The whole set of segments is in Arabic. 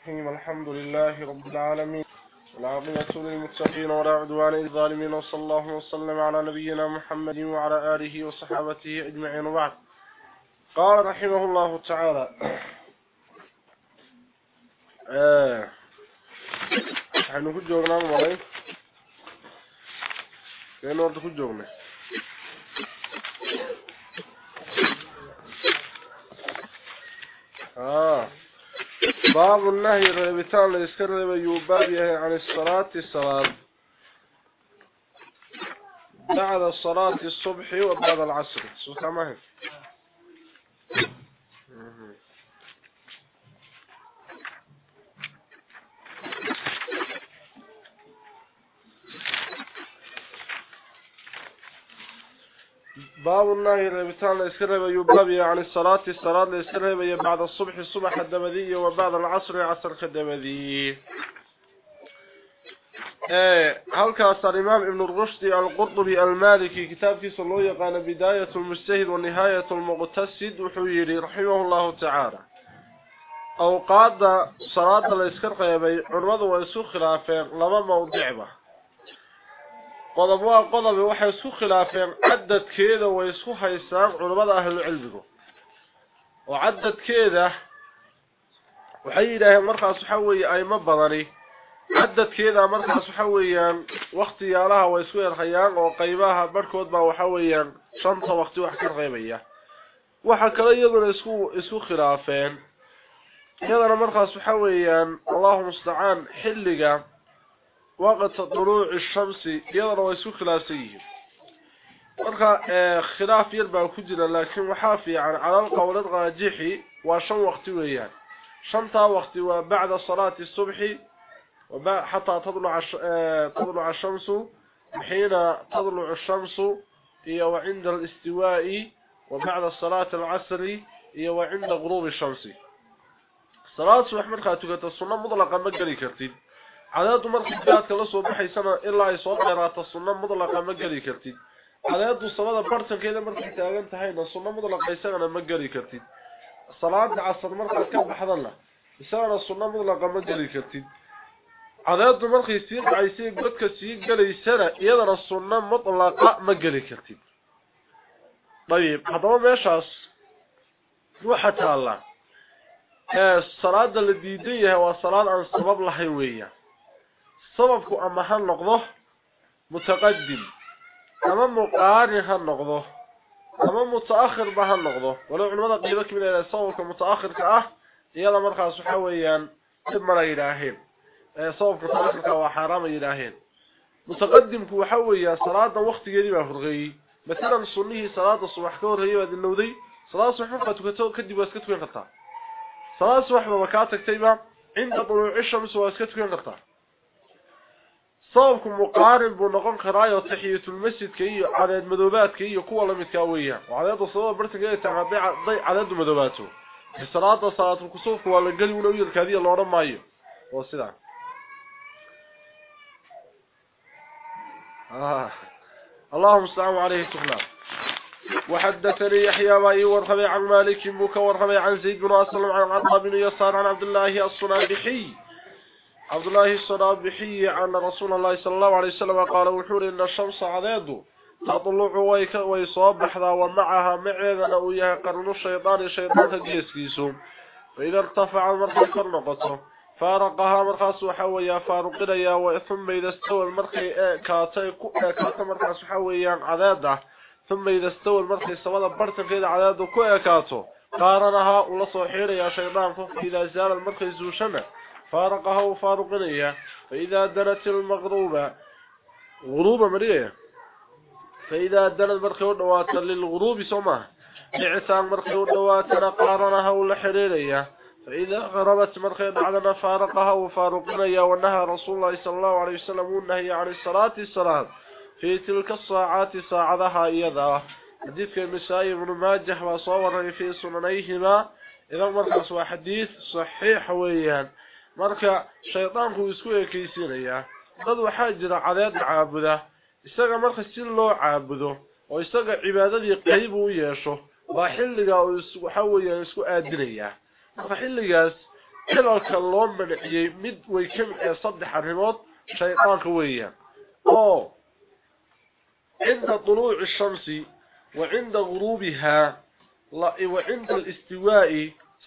الرحيم الحمد لله رب العالمين والعاقبة للمتقين ولا عدوان للظالمين وصلى الله وسلم على نبينا محمد وعلى آله وصحابته أجمعين وبعد. قال رحمه الله تعالى waxaynu ku joognaa malay kaynu horta ku joognay باب النهي ربيتان ليسكر يبابيه عن الصلاة الصلاة. بعد الصلاة الصبح وبعد العصر. سوكا ما باب النهي الربيتان الاسكره يبلبي يعني عن الصلاة الصلاة لا الاسكره بعد الصبح الصبح الدمذي وبعد العصر عصر الدمذي. إيه، هل كاثر الإمام ابن الرشد القرطبي المالكي كتاب في صلوية قال بداية المستهد ونهاية المغتسد وحويري رحمه الله تعالى. أو قاد صلاة الاسكره يبي عرض ويسو خلافين لما موضعبه قضب وقضب وحي سو خلافين عدد كيدا ويسو حيسان علمات أهل العلم وعدد كيدا وحي إله مرخى صحوي أي مبضني عدد كيدا مرخى صحويا واختي لها ويسو الخيان وقيمها بركوض ما وحويا شنطة واختي وحكي الغيمية وحكا يضل يسو خلافين يضل مرخص صحويا اللهم استعان حلقه وقت طلوع الشمس يدروا سكلاسيه ورخا خلاف يربع كجل لكن وحافي عن على القول الراجحي وشن وقت ويان. شنطا وقت وبعد صلاة الصبح حتى تضلع آه، الشمس حين تضلع الشمس هي وعند الاستواء وبعد الصلاة العصر هي وعند غروب الشمس. صلاة سبح مرخا تقول تصنع مضلقة مقري كرتين. عدد مرخة بياتك لسو بحي سنة إلا يصور قرات السنة مطلقة مقالي كرتين عدد الصلاة برتن كذا مرخة تاغن تحين السنة مطلقة يسانا مقالي كرتين صلاة عصر مرخة كم بحضر الله السنة مقالي كرتين cadaadu markay sii dhacaysay godka sii galaysana iyadana sunno mutlaqa ma geli kartid. Dayib haddaba meeshaas waxa taalla. Ee salaada la diidan yahay waa salaad aan sabab lahayn weeyaan سببك أما هل نقضه متقدم أما مقاري هل نقضه أما متأخر بهل نقضه ولو علم ماذا قيبك من إلى سببك متأخر كأه إيالا مرقى سحويا إما لا إلهين سببك متأخر كأه وحرام إلهين متقدم كوحويا صلاة وقت قريبا فرغي مثلا صنيه صلاة الصباح كور هي بعد النودي صلاة الصباح ما تكتو كدي واسكتو ينقطع صلاة الصباح ما عند طلوع الشمس واسكتو ينقطع صوبكم مقارن بنقن خرايا وتحية المسجد كي على المذوبات كي قوة لمتاويه وعلي الصوب برتقي تغطي ضي على المدوباته. في صلاة صلاه الكسوف ولا قال ولا يدك هذه لو رمايه هو سدا آه. اللهم صل عليه وسلم وحدثني يحيى وايي ورخبي عن مالك بن كور عن زيد بن أسلم عن عطاء بن يسار عن عبد الله الصنابحي عبد الله الصنابحي عن رسول الله صلى الله عليه وسلم قال وحور إن الشمس عذاد تطلع ويك ويصابح ذا ومعها معيذا وياها قرن الشيطان الشيطان كيسكيسهم فإذا ارتفع المرخي فرنقته فارقها مرخص وحويا فارقنيا وثم إذا استوى المرخي كاتي كاتا مرخص وحويا عذاده ثم إذا استوى المرخي برتن كيدا عذاده كويا كاتو. قارنها ولا صحير يا شيطان فإذا زال المرخي زوشنا فارقها وفارقنيا فإذا دنت المغروبة غروبة مرية فإذا دنت المرخي ودواتا للغروب سماه إعسان مرخي ودواتا قارنها ولا فإذا غربت مرخي بعدنا فارقها وفارقنا ونهى رسول الله صلى الله عليه وسلم ونهي عن الصلاة الصلاة في تلك الساعات ساعدها إيضا حديث النسائي بن ماجه وصور في سننيهما. إذا مرخص وحديث صحيح ويان. مركا شيطانك يسكوه كيسينيا dad waxaa jira cadeed caabuda isaga marka si loo caabudo oo isaga cibaadadii qayb u yeesho waa xilliga uu waxa weeyaan isku aadinaya marka xilligaas cilalka loo manaciyey mid way ka mid ee saddex arrimood shaydaanka weeyaan oo cinda طuluuci shamsi wa cinda guruubihaa wa cinda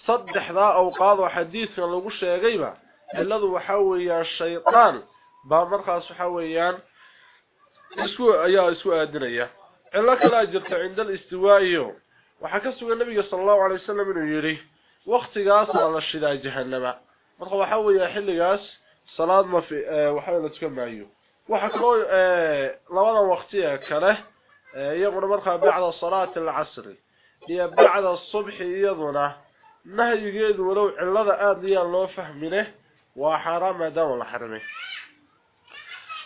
صدح ذا أوقاض وحديث كان لقوش يا قيمة الذي وحوي الشيطان بامرخة سحوي اسكو يا اسكو أدنية إلاك لا جرت عند الاستواء وحكسوا النبي صلى الله عليه وسلم من يري وقت قاس على الشداء جهنم مرخة وحوي يا حل قاس صلاة ما في وحوي لا تكمع يو وحكوا لولا وقتها كره يقول مرخى بعد صلاة العصر هي بعد الصبح يضنه nahyigeedu walow cilada aada iyaan loo fahmine waa xaaraam maadaama la xarimay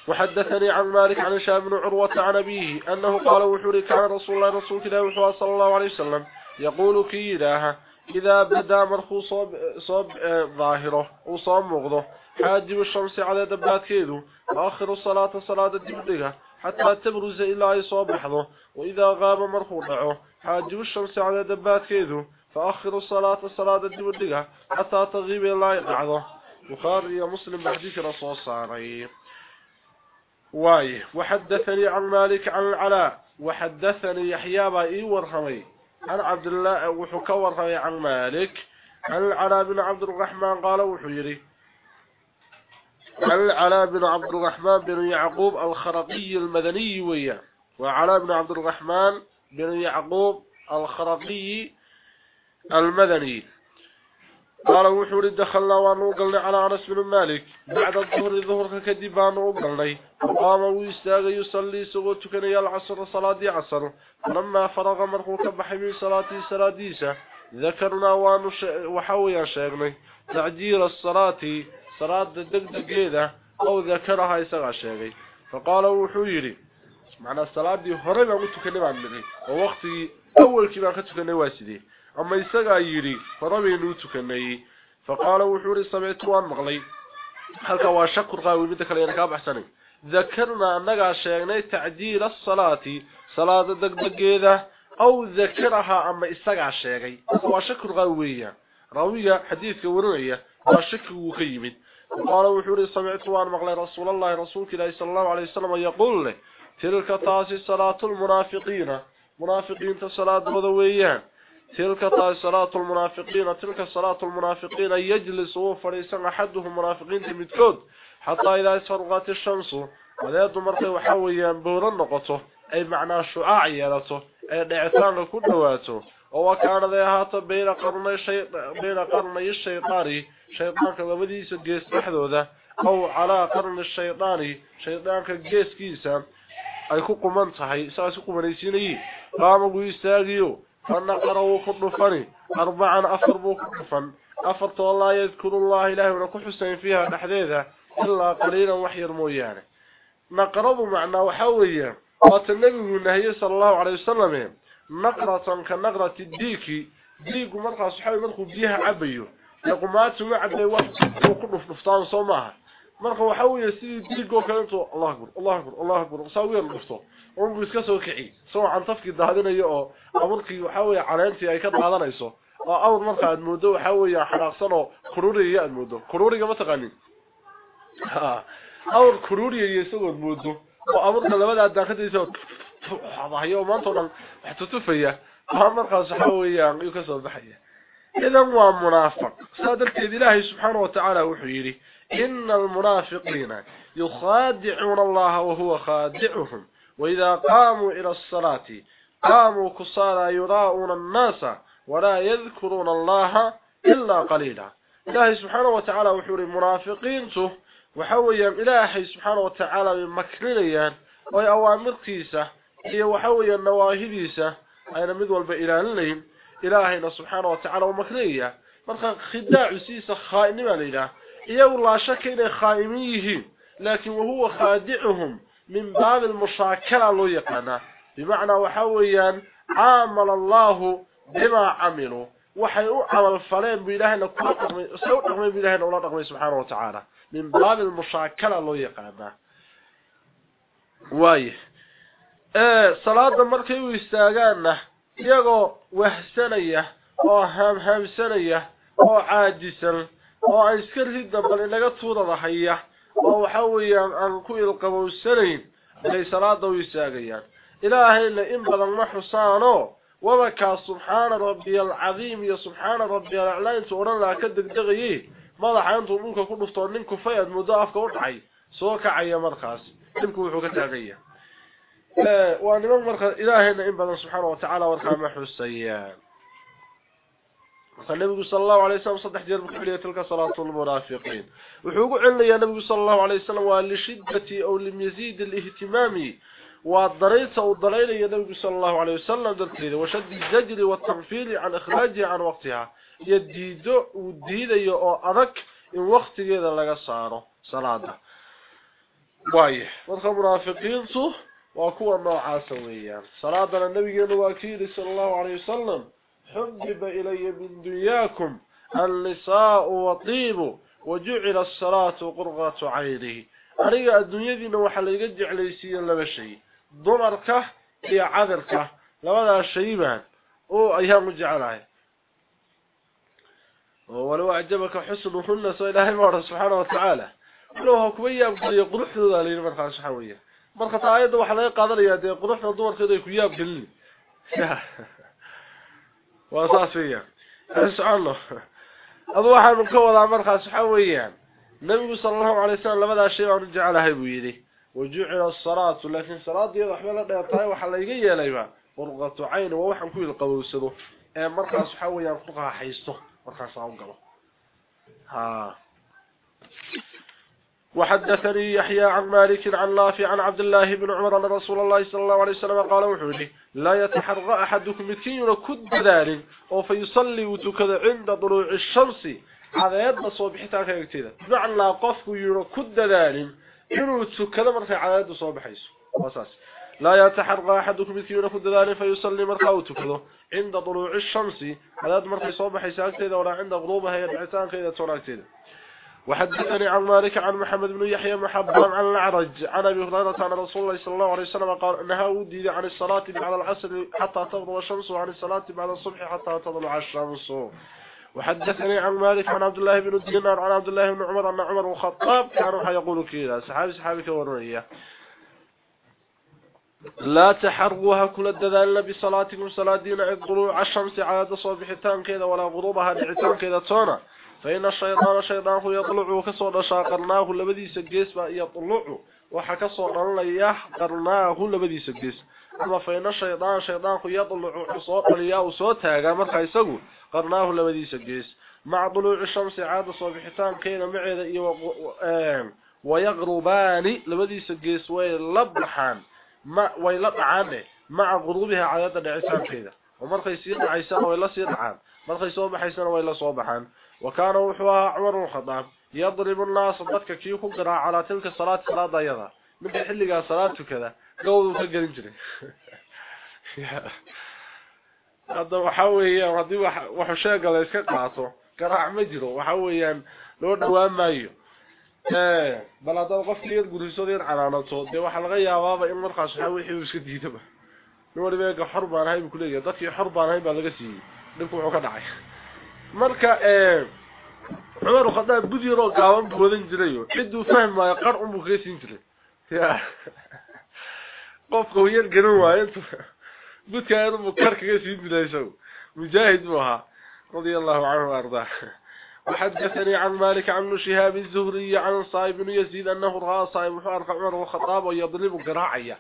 وحدثني عن مالك عن هشام بن عروة عن أبيه أنه قال وحوري كان رسول الله رسول الله وحوى صلى الله عليه وسلم يقول كيلاها إذا بدا مرخو صوب, صوب ظاهره وصوب مغضه حاجب الشمس على دبات كيدو وآخر الصلاة صلاة الدبدقة حتى تبرز إلا يصوب بحضه وإذا غاب مرخو دعوه حاجب الشمس على دبات كيدو فأخر الصلاة صلاة الدبدقة حتى تغيب إلا يقعده. بخاري مسلم بحديث رسول صاري واي وحدثني عن مالك عن العلاء. وحدثني يحيى باي ورحمي. عن عبد الله وحكى ورحمي عن مالك. عن العلاء بن عبد الرحمن قال وحيري عن العلاء بن عبد الرحمن بن يعقوب الخرقي المدني ويا. وعلاء بن عبد الرحمن بن يعقوب الخرقي المدني. قال وحور دخلنا ونوقلنا على أنس بن مالك. بعد الظهر الظهر كدبان وقلنا وقام ويستاغ يصلي سغوت كان العصر صلاة عصر. فلما فرغ مرخو كبحي من صلاة سلاديسة ذكرنا وحويا شيخنا تعجيل الصلاة. صلاة دقدقيدة. أو ذكرها يسغى شيخي فقال وحويري معنى الصلاة دي هربا متكلم عن النبي. ووقتي أول كما أما يسقى يري فربينو تكني فقال وحوري سمعت وان مغلي. هل كوا شكر قاوي بدك لين كاب أحسني. ذكرنا انغا شيغني تعجيل الصلاة. صلاة دغدغيده أو ذكرها أما اسغا شيغي. qawiya rawiya xadiiska warinaya waa shakr uu ka yimid قال وحوري سمعت وان مغلي. رسول الله رسولك الله صلى الله عليه وسلم يقول له تلك تاسي صلاة المنافقين. منافقين تصلاة بدويان تلك صلاة المنافقين تلك صلاة المنافقين يجلس وفريسان أحدهم منافقين تمتكود حتى إذا اسفرغت الشمس وذات مرقي وحاويا بورا نقطه أي معنى شعاع يلته أي لكل نواته وكان ذي هاتا بين قرني, الشيطان بين قرني الشيطاني شيطان كذبديس الجيس بحذوذة أو على قرن الشيطاني شيطان كجيس كيسا أي كوكو منتحي سأسكو منيسيني. قاموا يستاقيو فنقروا كدفني أربعا أفر كدفن أفرت والله يذكر الله إله ونكو حسين فيها نحديدة إلا قليلا وحير مويانه نقرض معنا وحويا قات النبي النهي صلى الله عليه وسلم نقرة كنقرة الديكي ديك مرقى صحابي مرقوا بيها عبيو. يقومات وعبي وقت وكدف نفتان صوماها marka waxa weeye si diigo kale intuu Allah akbar Allah akbar Allah akbar sawir dhufto uu iska soo kici soo aan tafki daadinayo oo amarkii waxa weeye caleenti ay ka daadanayso oo awr marka aad moodo waxa weeye xanaaqsan oo kururiga aad moodo kururiga ma taqaanin ha awr kururiga isagoo moodo oo amarka labada daaqadiisa waxayo maanta dhan wax tutufaya markaas waxa weeye aan ka soo baxaya idan waa munaafiq sadarteed ilaahay subxaanahu wa ta'ala wuxuu yiri إن المنافقين يخادعون الله وهو خادعهم. وإذا قاموا إلى الصلاة قاموا كصالا يراءون الناس ولا يذكرون الله إلا قليلا. إلهي سبحانه وتعالى وحور المنافقين وحويا إلهي سبحانه وتعالى من مكرليا وأوامر كيسة هي وحويا النواهديسة أين مدول لهم إلهينا سبحانه وتعالى ومكرليا مرخا خداع سيسة خائن إيو لا شك إنه خائميه لكن وهو خادعهم من باب المشاكلة لو يقنا بمعنى وحويا عامل الله بما عملوا وحي عمل فلين بإلهنا سوء رقمي بإلهنا ولا رقمي سبحانه وتعالى. من باب المشاكلة لو يقنا واي. ee salaada markay u istaagaana iyagoo wahsanaya oo hamhamsanaya oo caajisan oo ay iska ridda bal inaga tuurada haya oo waxa weeyaan aan ku ilqabowsanayn bay salaada u istaagayaan ilaahayna in badan ma xusaano wabaka subxaana rabbiya alcadiim iyo subxaana rabbiya alaclaa intuu odhan lahaa ka degdegayey madaxa intuu dhulka ku dhuftoo nin kufay aad muddo afka u dhacay soo kacaya markaas dhibku wuxuu ka taagaya waa niman marka ilaahayna in badan subxaana watacaala warkaa ma xusayaan النبي صلى الله عليه وسلم صدح جير بكحلية تلك صلاة المنافقين. وحوق علنا يا نبي صلى الله عليه وسلم ولشدة أو لميزيد الاهتمام والضريت أو الضليل يا نبي صلى الله عليه وسلم دركليد وشد الزجر والتنفيل عن إخراجها عن وقتها. يديد وديد يو أذك إن وقت جيدا لغا صاره صلاة. وايح وذكر منافقين صح وكوا نوعا سويا صلاة النبي صلى الله عليه وسلم. حبب إلي من دنياكم النساء وطيب وجعل الصلاة قرغة عينه. أريد الدنيا دينا وحل يجع ليسيا لما شيء. ضمرك هي عذرك. لماذا الشيبان أو أيام جعلها ولو أعجبك حسنهن سإلهي مورا سبحانه وتعالى. ولو هكوية أبقى يقرح ذا لين مرخى سحوية مرخى آيات وحلا يقادر يا قرح ضمر كذا يكوية أبقى واساسية اسعال الله. واحد من كوضع مرخة سحويا نبي صلى الله عليه وسلم لماذا الشيء ورجع لها بيدي وجوع إلى الصلاة لكن صلاة دي رحمل الله يطايا وحلقية ليما ورغة عين ووحا مكويد القبول السدو اي مرخة سحويا رفقها حيستو. مرخة سعوقه ها. Thank you. وحدثني يحيى عن مالك عن نافع عن عبد الله بن عمر أن رسول الله صلى الله عليه وسلم قال وحولي لا يتحرى أحدكم متكين كد ذلك وفيصلي وتكذ عند طلوع الشمس. هذا يد صبحتها كيكتيدا معنى قفك يرى كد ذلك إنه تكذ مرتي على يد وأساس. لا يتحرى أحدكم متكين كد ذلك فيصلي مرتي وتكذ عند طلوع الشمس. هذا مرتي صبحيس أكتيدا ولا عند غروبها يدعتان توناكتيدا وحدثني عن مالك عن محمد بن يحيى محبا عن العرج عن أبي هريرة عن رسول الله صلى الله عليه وسلم قال إنها ودي عن الصلاة بعد العصر حتى تغرب الشمس وعن الصلاة بعد الصبح حتى تطلع الشمس. وحدثني عن مالك عن عبد الله بن دينار عن عبد الله بن عمر أن عمر الخطاب كانوا يقولوا كذا. صحابي صحابي كورنيه لا تحرقوها كل الدذال بصلاتكم صلاة دين الطلوع الشمس على صبحتان كذا ولا غروبها لعتان كذا تونا. فإن الشيطان شيطانه يطلع كسو دشا قرناه لبديس جيس با يطلعه وحا كسو رليه قرناه لبديس جيس أما فإن الشيطان شيطانه يطلعه كسو رليه وسو تاقى مرخيسه قرناه لبديس جيس مع طلوع الشمس عاد صبحتان كينا معيدا ويغربان لبدي سجيس ويلبحان ويلبعانه مع غروبها عادة دعيسان كذا ومرخي سيدنا عيسى ويلا عام، مرخي صوب عيسى ويلا صوب عيسى وكان وحوها عمر الخطاب يضرب الناس ضدك كيف قرأ على تلك الصلاة صلاة ضيضا من تحل لي صلاته كذا. قود وكل جري هذا وحوي يا ردي وحشاق لا اسك قاصو قرأ ما جرو وحوي لو دوا ما يو إيه بلا دوقف كثير غريسودير علانه صوت دي وحلقة يا بابا ان مرخص حوي حوي اسك ديته waliba xor baan hay ku leeyahay dadkii xor baan baa laga siiyay dhinku wuxuu ka dhacay marka ee khadaab budiro gaaban boodan jiray ciduu fahmay qar umu geesin jiray ya qofku yar garan waayo budka inuu kar kaga siin jiray soo mujaahid waha radiyallahu anhu arda وحدثني عن مالك عن شهاب الزهري عن صايب بن يزيد أنه رأى صايب حارق عمر الخطاب ويضرب قراعية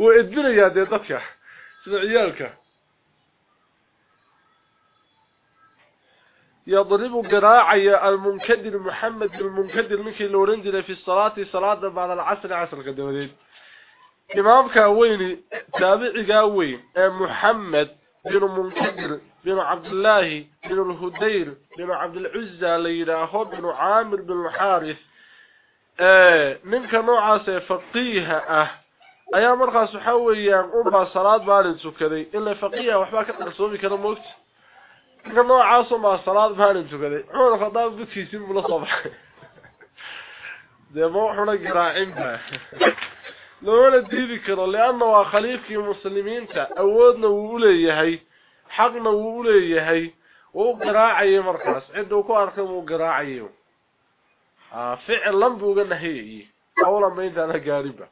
وإدنا يا ضفيا سنع عيالك. يضرب قراعي المنكدر محمد المنكدر منك اللورنجل في الصلاة صلاة بعد العصر عصر قدمين إمامك وين تابعي وين محمد بن منكدر بن عبد الله بن الهدير بن عبد العزة ليراهو بن عامر بن الحارث. منك نوعاس فقيه آه ayaa markaas waxa weeyaan u baa salaad maalin tukaday ila faqiya waxba ka qarsoomi kara moogta ninka noocaas ma salaad maalin tukaday cumar khadaab gudkiisii buu la soo baxay dee ma wuxuuna garaacin ba loona diidi karo leanna waa khaliifkii muslimiinta awoodna wuu u leeyahay xaqna wuu u leeyahay uu qiraacay markaas ciduu ku arkay uu qiraacay ah ficlan buu uga nahiyay awla meydana gaariba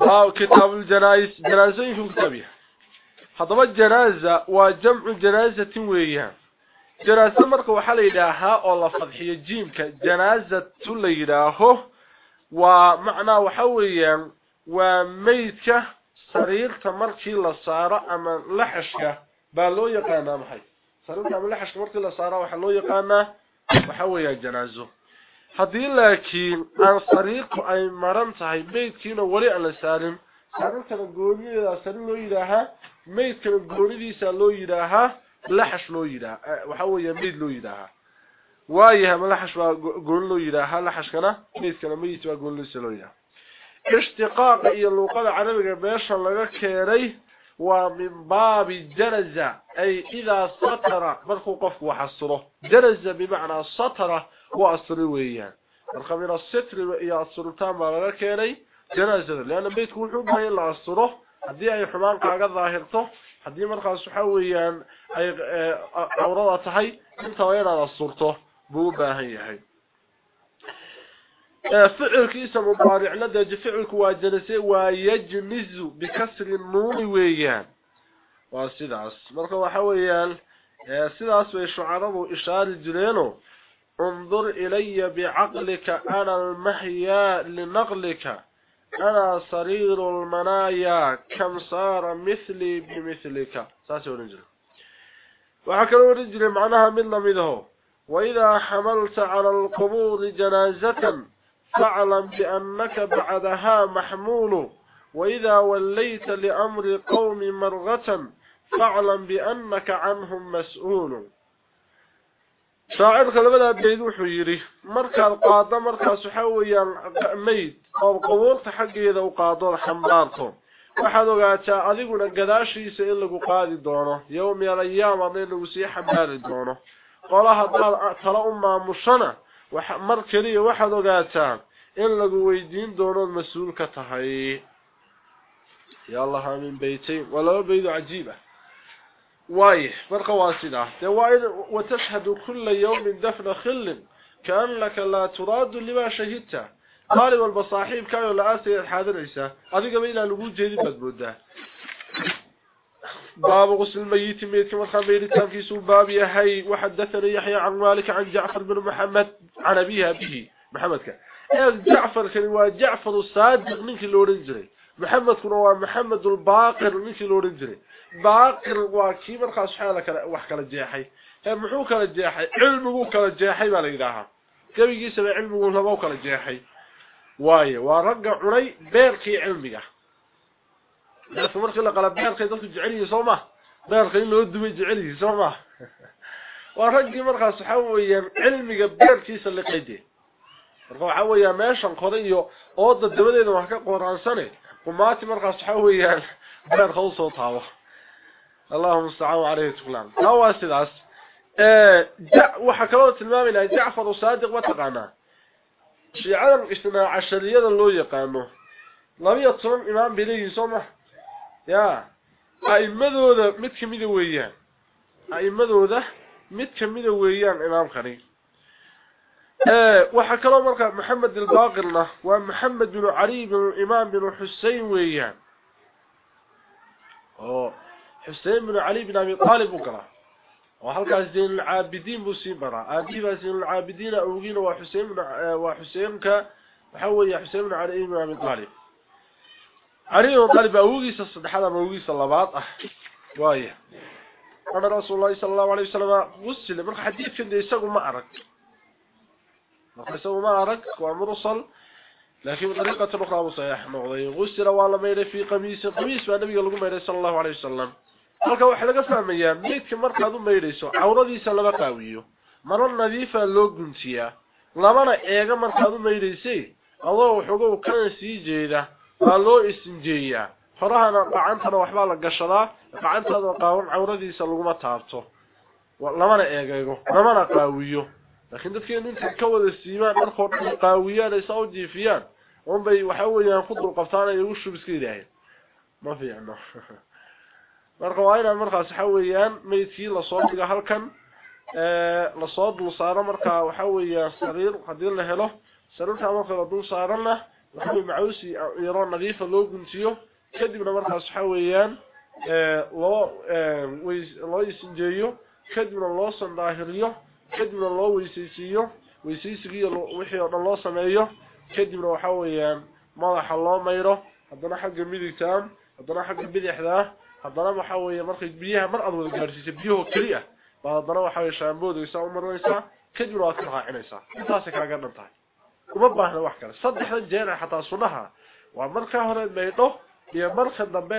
آه، أو كتاب الجنايس جنازة يكون كتابية. هذا الجنازه وجمع الجنازه ويه جنازة مرق وحليدها أو لفظي جيم كجنازه ليراهو ومعنى وحويا وميتك سرير تمر تمرشي لصارة أما لحشك بلو يقانا محي. سرير تمر تمرشي لصارة وحلو يقانا وحويا جنازة haddii laakiin aan sariirtu ay maran tahay meydkiina weli aan la saarin sariirtana goonideeda sariir loo yidhaahaa meydkana goonidiisa loo yidhaahaa laxash loo yidhaaha waxa weeya meyd loo yidhaahaa waayaha malaxash baa gooni loo yidhaahaa laxashkana meydkana meyd baa goonidiisa loo yidhaaha ishtiqaaqa iyo luuqada carabiga meesha laga keenay waa min baabi janaza ay idaa satara markuu qofku wax asuro janaza bimacnaa satara waa asuri weeyaan marka min asitri iyo asuritaan baa laga keenay janaazada leanna meydku wuxuu bahay in la asuro haddii ay xumaan kaaga daahirto haddii markaas waxa weeyaan ay cawrada tahay intaba inaad asurto buu baahan yahay ficilkiisa mubaaricna dee ficilku waa janase waa yajnizu bikasri nuuni weeyaan waa sidaas marka waxa weeyaan sidaas bay shucaradu ishaari jireeno انظر إلي بعقلك أنا المحيا لنقلك. أنا صرير المنايا كم صار مثلي بمثلك. ساسي ورنجل وحكا ورنجل معناها من لمده. وإذا حملت على القبور جنازة فاعلم بأنك بعدها محمول. وإذا وليت لأمر قوم مرغة فاعلم بأنك عنهم مسؤول. Shaacirka labada beyd wuxuu yidhi markaad qaado markaas waxa weeyaan mayd oo qabuurta xaggeeda u qaado xambaarto waxaad ogaataa adiguna gadaashiisa in lagu qaadi doono yowmi alayaam ama in lagu sii xambaari doono qola haddaad tala u maamushana mar keliya waxaad ogaataa in lagu weydiin doonood mas-uul ka tahay ya allaha min beytayn waa laba beydo cajiib ah وايه فرق واسدة. وتشهد كل يوم دفن خل كأنك لا تراد لما شهدته قال والبصاحيب كانوا لآسي الحاضر عيسى هذه قبل إلى لقود جيد بدبوده باب غسل الميت ميت كما خمير كان في سوء باب يحي وحدثني يحيى عن مالك عن جعفر بن محمد عن أبيها به محمد كان. جعفر كان جعفر الصادق منك محمد هو محمد الباقر منك اللورنجري باقر واكي gabigiisa baa cilmigu laba kala jeexay waaye waa ragga cunay beerkii cilmiga dadku markii la qala beerkay dadku jecel yihiin Soomaa beerkay in loo dumay jecel yihiin Soomaa waa raggii markaas waxa weeyaan cilmiga beerkiisa la qeydey marka waxa weeyaan meeshan qoday iyo oo dadabadeeda wax ka qoraansane قماتي مرقس حوي غير يعني. خلص وطاوة اللهم استعانوا عليه تقلان هو السلاس وحكرة المام إلى جعفر وصادق صادق وتقانا عالم اجتماع الشرية اللي يقامه لو يطرم إمام بليه صمح يا أي ماذا متكمل ويا أي ماذا متكمل ويا إمام خريف waxa kale marka Maxamed al-Baqirna waa Maxamed bin Ali bin Imam bin Hussein weeyaan oo حسين بن علي بن أبي طالب وكرا وحلقة زين العابدين بسيبرا؟ أبيبا زين العابدين أوغين وحسين بن وحسين ك وحوي حسين بن علي بن أبي طالب. علي بن طالب هذا أوغي صلى الله عليه وايه أنا رسول الله صلى الله عليه وسلم وصل من حديث كده يساقوا ما أرك ومرسل لكن بطريقة أخرى مصيح نغضي غسل والله ميري في قميص فالنبي قال لكم ميري صلى الله عليه وسلم waxa laga fahmayaa meedka markaad u meydayso cawradiisa laba qaawiyo maro nadiifa loo guntiyaa labana eega markaad u meydhaysay adoo wuxuu kan sii jeeda waa loo istinjeeyaa horahana gacantana waxbaa la gashadaa gacantaada qaawan cawradiisa laguma taabto lamana eegeego lamana qaawiyo u jiifiyaan unbay waxa weeyaan ku dulqabtaan ay ugu shub iska yidhaaheen ma fiicno marka waa inaan markaas waxa weeyaan meydkii la soo dhigo halkan ee la soo dul saaro marka waxa weeyaan sariir hadii la helo sariirta marka la dul saarana waxa macawsi yaro nadiifa loo guntiyo kadibna markaas waxa weeyaan ee loo loo isinjeeyo kadibna loo sandaahiriyo loo sameeyo kadibna waxa weeyaan madaxa loo mayro haddana xagga midigta haddana xagga bidixda haddana waxa weeye markay biyaha mar aad wada gaarsiiso biyaha kaliya baa haddana waxa weeye shaamboodaysa u marinaysaa kadibna waad ka raacinaysaa intaas kaaga dhan tahay uma baahna wax kale saddexda jeer xataa sunaha waa marka hore maydho iyo marka dambe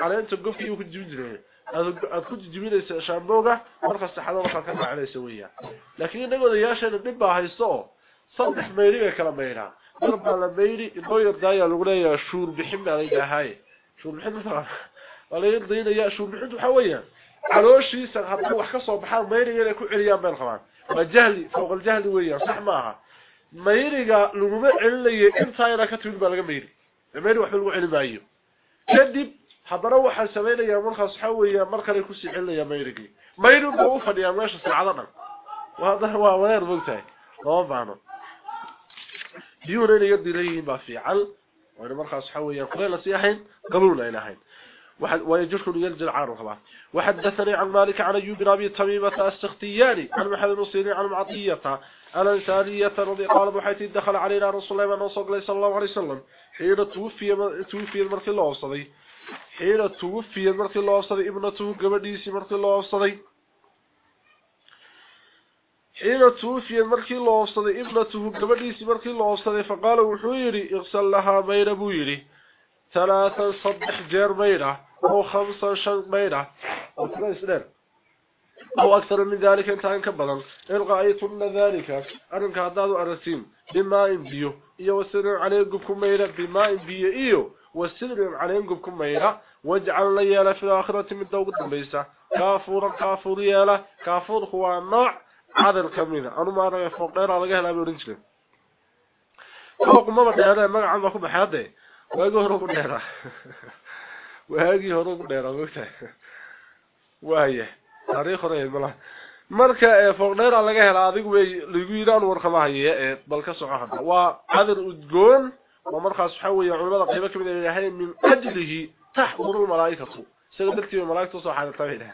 caleenta gofkii uu ku jibin jiray aad ku jibinaysa shaambooga marka saxada waxa ka raacinaysa weeyaan laakiin inagooda yaasheena dhib baa haysto saddex bay kala maydhaa marba la mayri inoo yardaaya lagu leeyahay shuur bixin baa layidhaahaye shuur bixin wala yardaynayaa shuur bixintu waxa weeyaan calooshiisa haddii wax ka soo baxaan mayriga inay ku celiyaan bay qabaan waa jahli fawq aljahli weeyaan sax maaha mayriga laguma celinayo intaayna ka timid baa laga mayri mayri waxba lagu celi maayo kadib haddana waxaa samaynayaa markaas waxa weeyaan mar kale kusii celinaya mayrigii. Mayri buu u fadhiyaa meesha saacado dhan waa waa wareer mogtahay lama baano. Biyuhuna inay yardilayihiin baa fiican. وأنا مرخص حويا قليل سياحين قبولنا إلى حين ويجركم ينزل عارض الله وحدثني عن مالك عن أيوب بن أبي تميمة السختياني عن محمد المصيري عن معطية الأنسانية رضي قال بحيث دخل علينا رسول الله من صلى الله عليه وسلم حين توفي توفي المرك الله وصدي حين توفي المرك الله وصدي ابنته قبديسي مرك الله وصدي حين توفي مركي الله وصدي ابنته قبديسي مركي الله وصدي فقال وحويري اغسل لها بين بويري. ثلاثا صدح جير بينة أو خمسا شن بينة. أو ثلاث أو أكثر من ذلك انتهى كبدا إن رأيتن ذلك أنك هداد أرسيم بماء بيو. إيو وسر عليكم ميرا بماء بيو. إيو وسر عليكم ميرا واجعل ليالا في الآخرة من دوق الدنبيسة كافورا كافور يالا كافور هو نوع عدد كمينة أنا ما أرى فوقير على جهل أبي رنجل فوق ما بدي أنا ما عم أخذ بحياتي. واجي هروب ديرا. واجي هروب وقتها وهي marka ee foqdheer laga helo adigu way lagu yiraan warqamahaye ee bal ka soco hada waa qadar udgoon weeye culimada qaybo kamid ah yahay min ajlihi tahmuru malaa'ikatu sida dadkii malaa'iktu soo xaadirtay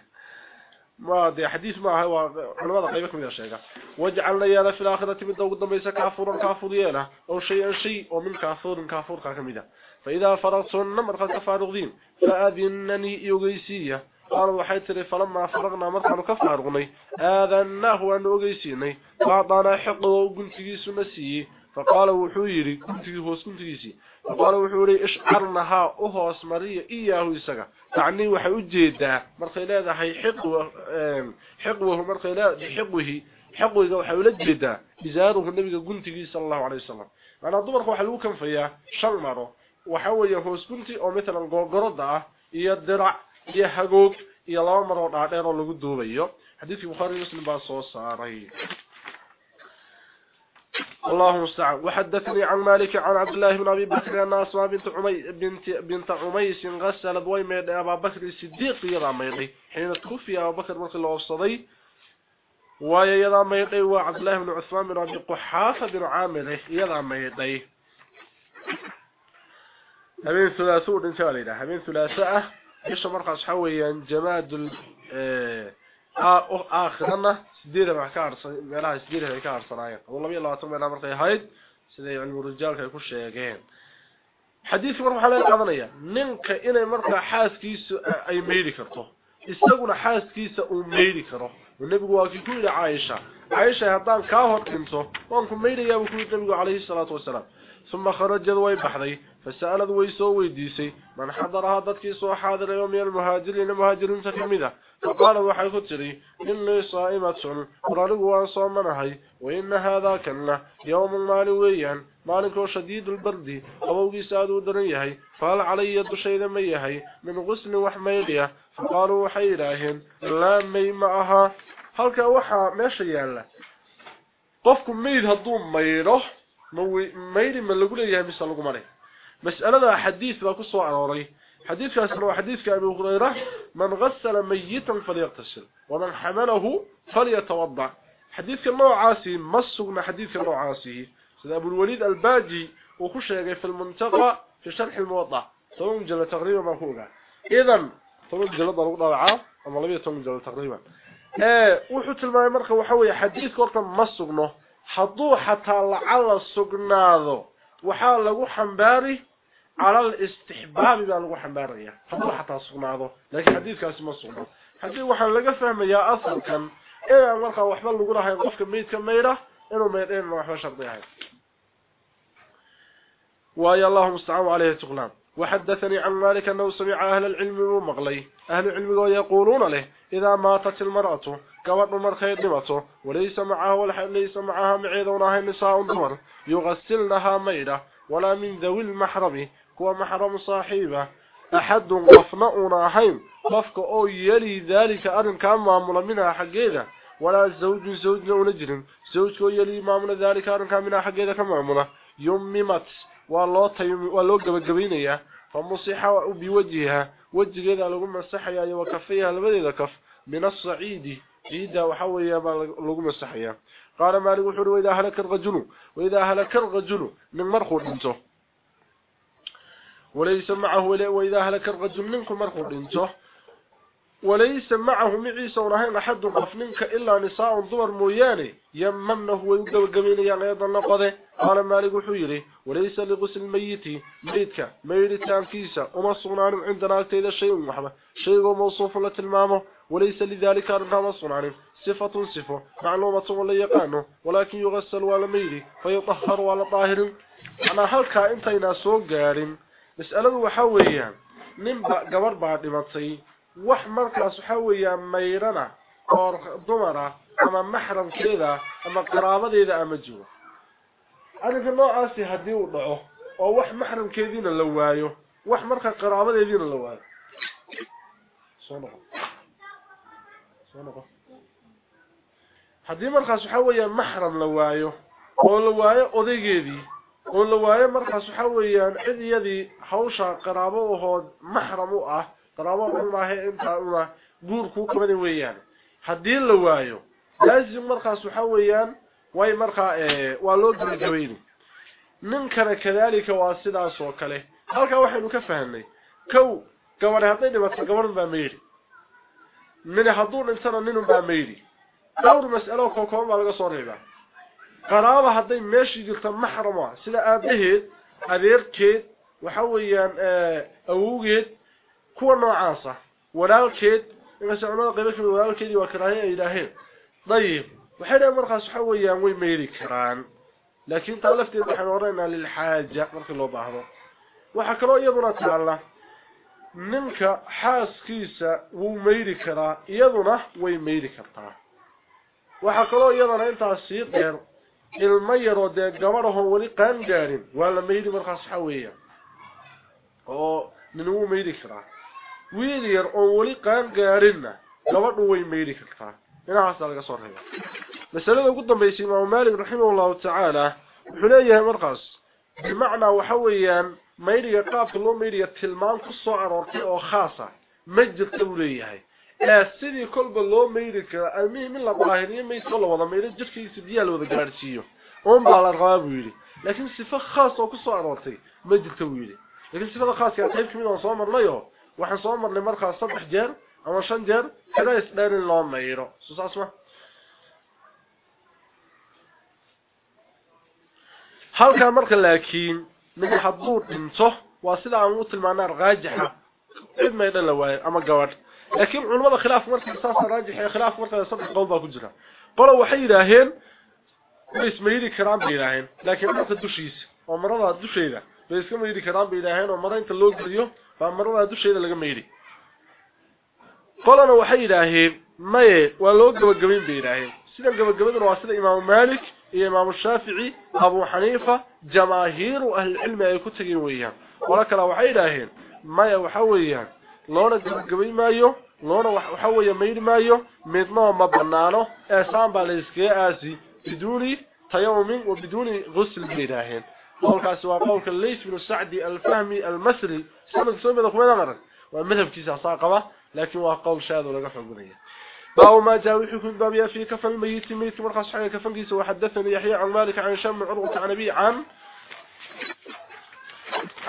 ما دي حديث ما هو علماء قيبك من الشيء وجعلنا يانا في الآخرة من دوق دميس كافورا كافور يانا أو شيئا شيء ومن كافور كافور كامدا فإذا فرغتن مرقا كفارغين فأذنني يغيسية قالوا وحيتري فلما فرغنا مرقا كفارغني آذناه أن أغيسيني فأعطانا حقه وقنتقيس نسيه فقال وحويري كنتقي هوس كنتقيسي فقال وحوري اشعرنها اهوس مريا اياه اسغا تعني waxay u jeedaa markay leedahay xiqwa xiqwa markay leedahay xiqwihi xiqwiga waxay u jeedaa izaaruhu nabiga guntigiisa sallallahu alayhi wasallam ana dumarku waxa lagu kanfayaa shan maro waxa weeye hoos gunti oo midna gogoroda ah iyo dirac iyo hagoog iyo laba maro dhaadheer oo lagu duubayo xadiiska bukhari muslim baa soo saaray اللهم استعان وحدثني عن مالك عن عبد الله بن أبي بكر أن أسماء بنت, عمي بنت, بنت عميس غسل بويميد أبا بكر الصديق يضع ميقي. حين توفي أبا بكر مرق الله الصدي ويا يضع ميقي وعبد الله بن عثمان بن أبي قحافة بن عامر يضع ميقي. همين ثلاثون إن شاء الله همين ثلاثاء إيش مرقص حويا جماد اخرنا سديده مكار ميلها سديده هي كار صرايق والله يلا تو ميلها مرقي هايد. سدي علم الرجال كاي كوشيغين حديث مروح على القضنيه منك إلى مرقى حاسكيس آه، أي ميري كرتو. استغنى حاسكيس أو ميري كرو. والنبي واكي كل عائشه عائشه هضان كاهو تنتو وانكم ميري يا ابو كل عليه الصلاة والسلام. ثم خرج ذوي بحري فسألت ويسو ويديسي من حضرها ضدكي سوى حاضر يوم المهاجرين المهاجرين تكمدة فقال وحي كتري إني صائمة رنقوا عن صومنهي وإن هذا كان يوم ماليويا مالك شديد البرد أو قساد ودريهي فهل علي الدشي شيد ميهي من غسل وحميغية فقالوا وحي إلهي لا مي معها. هل كأوحى ماشي يالا قفكم ميد هدوم ميروح ميري من لقول إياه مثل لقمانه مسألة حديث لا كسو عروري حديث كاسر حديث كأبي هريرة من غسل ميتا فليغتسل ومن حمله فليتوضع حديث النوع عاسي مصقنا حديث النوع عاسي سيد أبو الوليد الباجي وخشى في المنتقى في شرح الموضع. طبعا جل تقريبا هو إذن طبعا جل ضرورة أما لم يتم جل تقريبا. ee wuxuu tilmaamay marka waxa weeye xadiidka horta ma sugno hadduu xataa lacala sugnaado waxaa على الاستحباب بقى لو حمارية. حتى حتى الصناعة لكن حديث كان اسمه الصناعة حديث وحن لقى فهم يا أصل كان. إيه أمرك وحبال لقونا هيقفك ميت كميرة إنه ميتين إيه ما حوش أرضيها ويا الله مستعام عليه تغلام وحدثني عن مالك أنه سمع أهل العلم ومغلي أهل العلم يقولون له إذا ماتت المرأة كورن مرخي دمته وليس معها ليس معها معيدونها نساء دمر. يغسلنها ميرة ولا من ذوي المحرم. هو محرم صاحبه. أحد قفناؤنا هين. قفك أو يلي ذلك أرن كان معمولا منها حقيدة ولا زوج زوج لو نجر زوج يلي معمولا ذلك أرن كان منها حقيدة كمعمولا يممت. والله تيم والله غبغبينيا فمصيحة بوجهها. وجهها لو مسحيا وكفيها لبديده كف من الصعيد. عيدا وحويا لو مسحيا قال مالك وحور وإذا هلك الرجل. وإذا هلك الرجل. من مرخو دنتو وليس معه وإذا هلك الرجل منكم مرخو دنتو وليس معه معيسى ورهين أحد قفنك إلا نساء ضمر موياني يممنه ويقبقبين يعني أيضا نقضي قال مالك حيري. وليس لغسل الميت. ميتك. ميتان كيسا وما صنعان عندنا كتيدا شيء محمد شيء موصوف لتلمامه وليس لذلك أرنها ما صنعان صفة صفة. معلومة ولا يقانه ولكن يغسل ولا ميري. فيطهر ولا طاهر. أنا هلكا انتينا سوق قارن mas'aladu waxaa weeyaan ninba gabadh baa dhimatay. Wax markaas waxa weeyaan mayrana oo dumara ama maxramkeeda ama qaraabadeeda ama jooga arrinka noocaasi haddii uu dhaco oo wax maxramkeediina la waayo wax marka qaraabadeediina la waayo. Haddii markaas waxa weeyaan maxram la waayo oo la waayo odaygeedii oo la waayo markaas waxa weeyaan cid iyadii hawsha qaraabo ahood maxram u ah qaraabo maahe inta una guurku ka mid weeyaan. Hadii la waayo laazim markaas waxa weeyaan way markaa ee waa loo gabagabeeyay ninkana kadalika waa sidaas oo kale. Halka waxaynu ka fahnay kow gabadh haday dhibato gabadh baa meeyri min haduu dhintana nin baa meeyri dhowr mas'alo ko kooban laga soo reebaa قرابة هذي ماشي جلتا محرمة سلا أبهد أبيركيد وحويا أوقيد كوى النوعانصة ولاوكيد إغسى عمال قبلك من ولاوكيد وكراهي إلهي ضيب وحيدا مرخص حويا ويميري كران لكن طالفتين بحن ورينا للحاجة مرخي الله بحضة وحكرو يضنا تعالى منك حاس كيسة وميري كرا يضنا ويميري كرا وحكرو يضنا انتها السيطير المير ده قمره ولي قان جارين ولا ميد مرخص حوية أو من هو ميد كرا ويدير أو ولي قان جارين قمره وي ميد كرا أنا عصدالك صور هيا مسألة قد ميسي مع مالك رحمه الله تعالى حلية مرخص بمعنى وحويا ميد يقاف اللو ميد يتلمان قصة عرارتي أو خاصة مجد قولي هاي sidii kolba loo meeri kara almuhim in la baahiriyo meesha la wada meeri jirkiisa biyaa la wada gaarsiiyo oon baa la rabaa buu yiri laakiin sifo khaas oo ku soo aroortay ma jirto uu yiri laakiin sifada khaaska qayb kamid oo soo marnayo waxaan soo marnay markaa saddex jeer ama shan jeer sida isdheer in loo mayro saasma halka marka laakiin mid hadduu dhinto waa sida aan u tilmaanaa raajixa cid may dhan la waayo ama gabadh لكن علمها خلاف مرت مرتبة الساسة راجحة يعني خلاف مرت مرتبة صدق قوضة كجرة قالوا وحيدة هين ليس ميدي كرام بينا هين لكن مرتبة دوشيس ومرضها دوشيدة ليس ميدي كرام بينا هين ومرضين تلوك بديو فمرضها دوشيدة لقى ميدي قالوا وحيدة هين ما ولوك قبل قبين بينا هين سيدان قبل قبل إمام مالك إمام الشافعي أبو حنيفة جماهير أهل العلم يكتقين ويهان ولكن وحيدة هين ماي وحويهان loona gabagabay maayo loona waxa weeye mayri maayo midnoo ma banaano eesaan baa la iskaga aasi biduuni tayawmin wa biduuni ghusl bay yidhaaheen qowlkaasi waa qowlka lays bin sacdi alfahmi almasri sanad soo mid kuma maran waa madhabkiisa saaqaba laakiin waa qowl shaado laga xogunaya باو ما جاء وحكم باب في كفن الميت ميت مرخص حاجة كفن كيس وحدثني يحيى عن مالك عن شام عروه عن ابي عن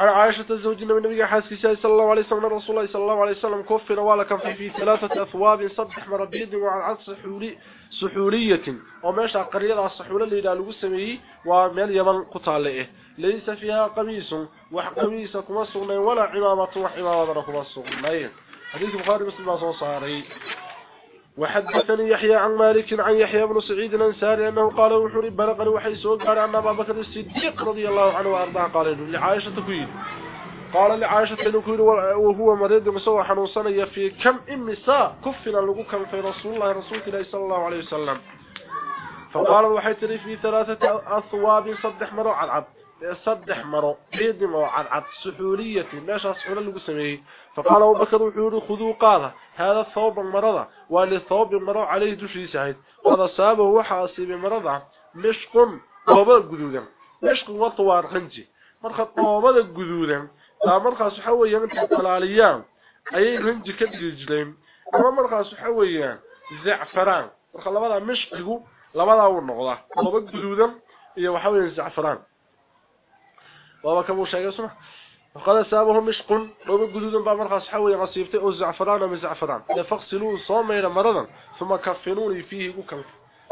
عن عائشة الزوج النبي حاسكي صلى الله عليه وسلم رسول الله صلى الله عليه وسلم كفر ولا كان في, في ثلاثة أثواب صدح مربيد وعن عن سحوري سحورية. وماشى قرية السحورة اللي دالو سميه ومن يمن قطالئه ليس فيها قميص وقميص كما ولا عمامة وحمامة كما حديث بخاري مسلم صاري وحدثني يحيى عن مالك عن يحيى بن سعيد الأنساري أنه قال وحري بلغني وحي سو قال أن أبا بكر الصديق رضي الله عنه وأرضاه قال لعائشة كويل قال لعائشة كويل وهو مريض مسوى حنوسنيا في كم امساء كفنا لو كم في رسول الله رسول الله صلى الله عليه وسلم. فقال وحي تري في ثلاثة أثواب صدح صدح مرو. بيدم وعد عد سحوريه ليش اسحور اللي قسمي فقال أبو بكر وحوري خذوا قاله هذا الثوب المرضه والثوب المرو عليه دشي شاهد. هذا صابه وحاسب مرضه مشق قبل مش قم طوار خنجي مرخ قوبد غدودن لا مرخ سحويان تطلاليان أي خنجي كدجلين اما مرخ سحويان زعفران. مرخ لبدا مشقو لبدا ونقضه قبل غدودن iyo waxa زعفران. بابا كبو شيخ اسمح فقال سابه مشق ضرب جدود بعض مرخص حوي رصيفته وزعفران ومزعفران لفقسلوه صومين مرضا ثم كفنوني فيه وكم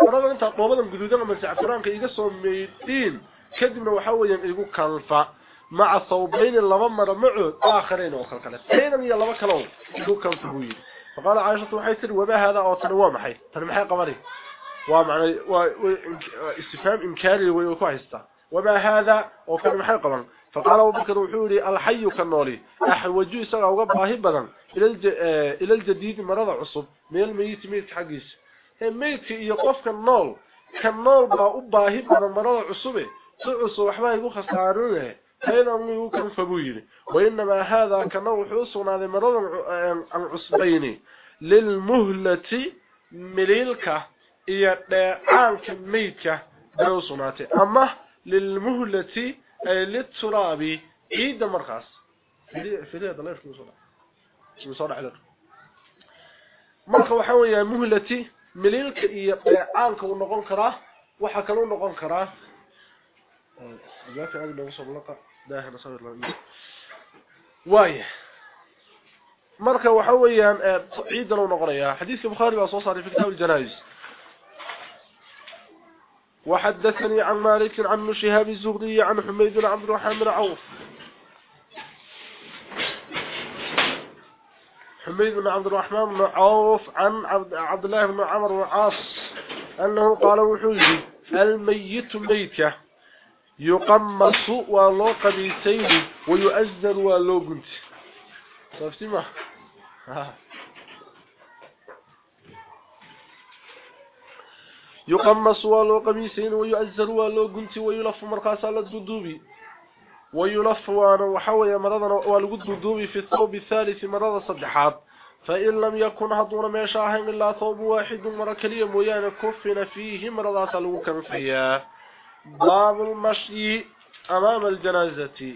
مرضا أنت ضربهم من ومزعفران كي يقصوا ميتين. كدبنا وحويا يقو كلفا مع صوبين اللهم مرة معود آخرين وخلق لك حين من يلبا كلاو يقو كلفا بويد فقال عائشة وحيثر وما هذا أو تنوام حي تنمحي قبري. ومعنى استفهام إنكاري ويقو عيسته وما هذا وكان محقرا فقال أبو بكر وحوري الحي كالنولي. أحوجه سرعه وقبعه آه، بذن إلى الجديد مرض عصب. من الميت ميت حقيس. الميت يقف كالنول. كالنول بقبعه بذن مرض عصبه. سرعه وحباه وخسارونه أين أمي وكان فبويني وإنما هذا كالنول حوصنا لمرض عصبين. للمهلة مليلكه إياد عام كالميت كالنول صناته أما للمهلة للتراب. إيه عيد مرخص؟ في هذا لا يشكو صدع يشكو صدع لك مرخص وحاوية مهلة. مليلك عانك ونقون كرا وحاك لون نقون كرا. أبقى في عدد نوصب لك واي. مرخص وحاوية عيد نقون كرا حديث البخاري بأصوصة في كتاب الجنائز. وحدثني عن مالك عن شهاب الزهري عن حميد بن عبد الرحمن بن عوف. حميد بن عبد الرحمن بن عوف عن عبد, الله بن عمر بن أنه قال وحوزي الميت ميتة. يقمص ولو قبيسين ويؤذر ولو قنت صفتي يقمص ولو قميسين ويؤذر ولو قنت ويلف مرقاس على الدودوبي. ويلف وأنا وحوي مرضنا ولو الدودوبي في الثوب الثالث مرض صدحات. فإن لم يكن هدون ما شاهن إلا ثوب واحد مركلية مويان كفن فيه مرضات لو كان فيها باب المشي أمام الجنازة.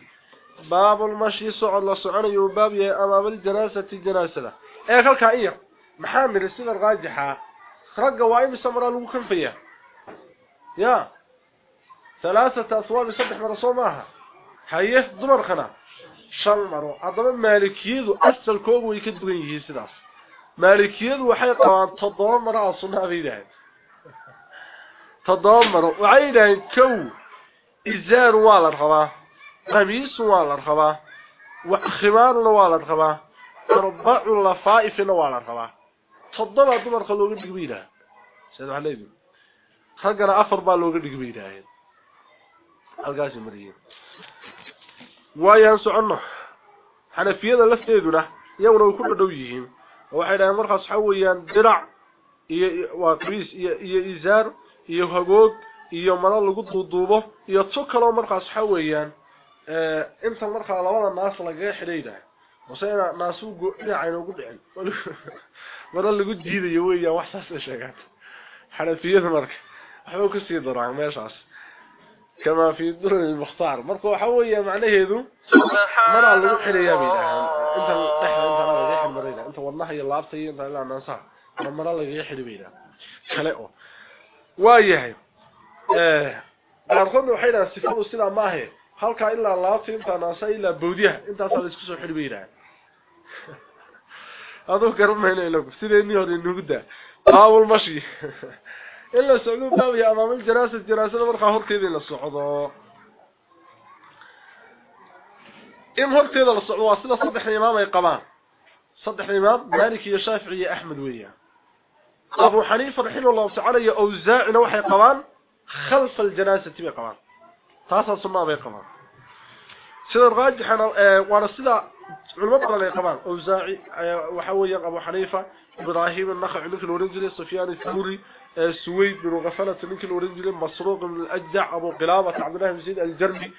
باب المشي الله سعى يباب أمام الجنازة الجنازة إيه خلقها إيه محامل السنة الغاجحة waa imisa maraa lagu kanfaya ya ثلاثة اثواب saddex maro soo maaha haye dumarkana shan maro haddaba maalikiyadu asalkoodu way ka duwan yihiin sidaas maalikiyadu waxay qabaan toddoba maro oo yidhaaheen toddoba maro waxay yidhaaheen kow izaar waa la rabaa qamiis waa la rabaa khimaarna waa la rabaa arbacu lafaa'ifina waa la rabaa looga dhig baydaa sida waxa leeyahay ragana afar baa looga dhig baydaa halkaas mariyay waayaan socono xanafiyada lafteeduna iyaguna way ku dhow yihiin waxay dhahaan markaas waxa weeyaan dirac iyo waa qris iyo mala lagu duuduubo iyo to kale markaas waxa weeyaan ee inta markaa labada naas laga xidheeyay وسينا ناسو دhinacayna ugu dhicin mara lagu diidayo weeyaan wax saas sheegaan xanafiyada marka waxba ku sii daraan meeshaas كما في الدر المختار مركو waxa weeye macnaheedu mar aan lagu xiriyaa bilahan inta dhaxda inta laga xiriyo marayna inta wadnaha iyo laabta iyo inta ilaa naasa mar laga xiriyo kale oo waayahay ee qaarkood waxay dhahaan sifadu sida ma ahe halka ilaa laabta inta naasa ilaa boodiyaha intaas la isku soo xiriyo adoo garmayna ilagu sideeni hore nuguda qaawul mashi إلا سعودو باوي أمام الجناسة الجناسة مرخى هرتيدي للصعودو إم هرتيدي للصعودو واصلة صدح الإمام يقبان صدح الإمام مالك يا شافعي يا أحمد ويا أبو حنيفة رحمه الله تعالى يا أوزاع نوحي قبان خلف الجناسة يقبان تاسا صمام يقبان سيدا الراجح وأنا سيدا علماء قال يقبان أوزاعي وحويا أبو حنيفة إبراهيم النخع مثل ورنجلي سفيان الثوري سويد بن غفلة منك الورنجلي مسروق بن الأجدع أبو قلابة عبد الله بن زيد الجرمي.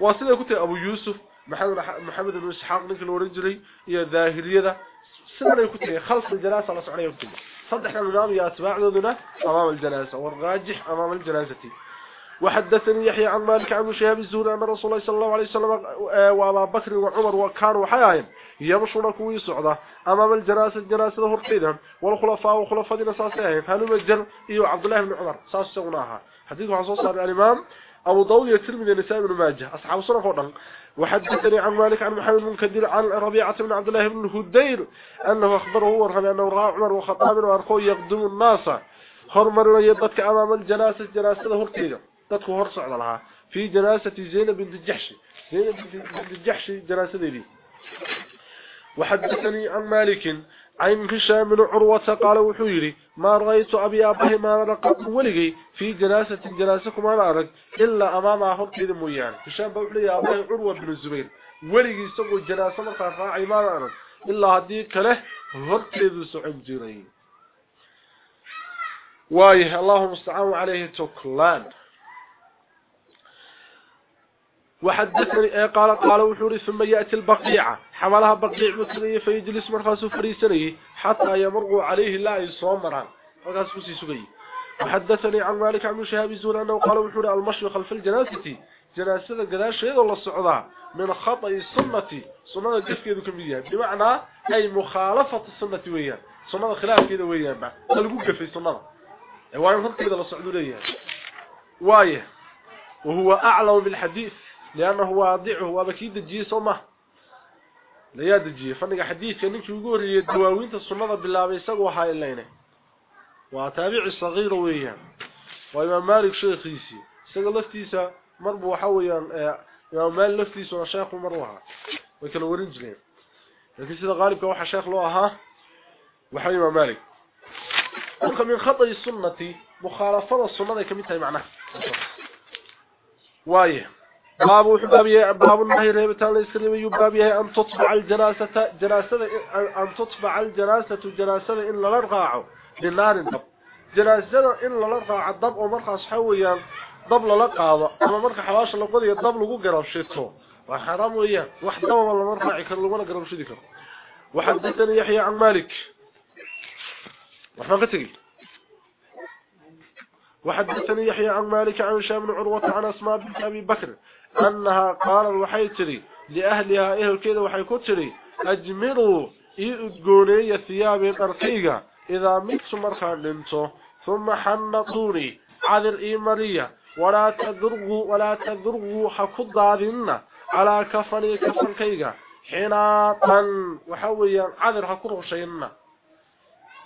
واصل كنت أبو يوسف محمد محمد بن إسحاق منك الورنجلي يا ظاهرية سنة كنت خلف الجنازة على سعودية كنت صدحنا الإمام يا أتباع ذنا أمام الجنازة والراجح أمام الجنازة وحدثني يحيى عن مالك عن شهاب الزهري أن رسول الله صلى الله عليه وسلم وأبا بكر وعمر وكانوا حياين يمشون كوي صعدة أمام الجنازة الجنازة هرقيدا والخلفاء وخلفاء دين ساسيين هلو مجر إيو عبد الله بن عمر. ساسيوناها حديث عن صار الإمام أبو ضوء يترمي نساء بن ماجه. صنع فضل وحدثني عن مالك عن محمد بن كدير عن ربيعة بن عبد الله بن هدير أنه أخبره ورغم أنه رأى عمر وخطاب وأرخوه يقدم الناس. هرمر ويضدك أمام الجنازة الجنازة هرقيدا dadku hor socda lahaa fi janaasati zainab bint jahsh. Zainab bint jahsh janaasadeedii وحدثني عن مالك عن هشام بن عروة قال وحيري ما رأيت أبي أبه ما رقب ولغي في جناسة جناسكم أنا أرق إلا أمام هرقيد مويان هشام بوحلي أبه عروة بن الزبير ولغي سوى الجناسة مرقى راعي ما أرق إلا هديك له هرقيد سعب جيرين وايه اللهم استعانوا عليه تكلان وحدثني قال قال وحوري ثم يأتي البقيعة حملها بقيع مثلية فيجلس مرخص فريسني حتى يمرغ عليه لا يصومرا مرخص فسي سقي وحدثني عن مالك عن شهاب الزول أنه قال وحوري المشي خلف الجنازة. جنازة قداش يد الله الصعودة من خطأ السنة. سنة قف كيدو كمية بمعنى أي مخالفة السنة ويا سنة خلاف كيدو ويا تلقوا قف السنة. وين فرق كيدو الله الصعودة وايه وهو أعلم بالحديث. لأنه واضعه وبكيد الجي صمه لا يدجي فنق حديث waxa ilayna waa taabici sagiir weeyaan waa imaam malik sheekhiisi isaga laftiisa marbu waxa weeyaan imaam malik laftiisa waa sheekhu mar waxa way kala warin jireen laakiin sida qaalibka waxa sheekh loo ahaa waxa imaam malik وكم من خطأ السنة مخالفة السنة كم ينتهي معناه وايه باب حبابيه باب النهي ريبتان ليسكريم يبابيه أن تطبع الجناسة جناسة أن تطبع الجناسة جناسة إن لا نرقعه للنار الضب جناسة إن لا نرقع الضب ومرقع صحويا ضب لا قاضى أما مرقع حواش لقضي الضب لقو قرب شيطه. وحرام وياه واحد ضب ولا مرقع يكر لقونا قرب شيطه وحدثني يحيى عن مالك. وحنا قتل. وحدثني يحيى عن مالك عن هشام بن عروة عن أسماء بنت أبي بكر. أنها قالت وحي تري لأهلها إهل كذا وحي كتري أجمروا إيقوني ثياب الأرقيقة إذا مت مرخا لنتو ثم حنطوني عذر إيمارية ولا تذرغوا ولا تذرغوا حكض عذرنا على كفني كفن كيغا. حناطا وحويا عذر حكرغ شيئنا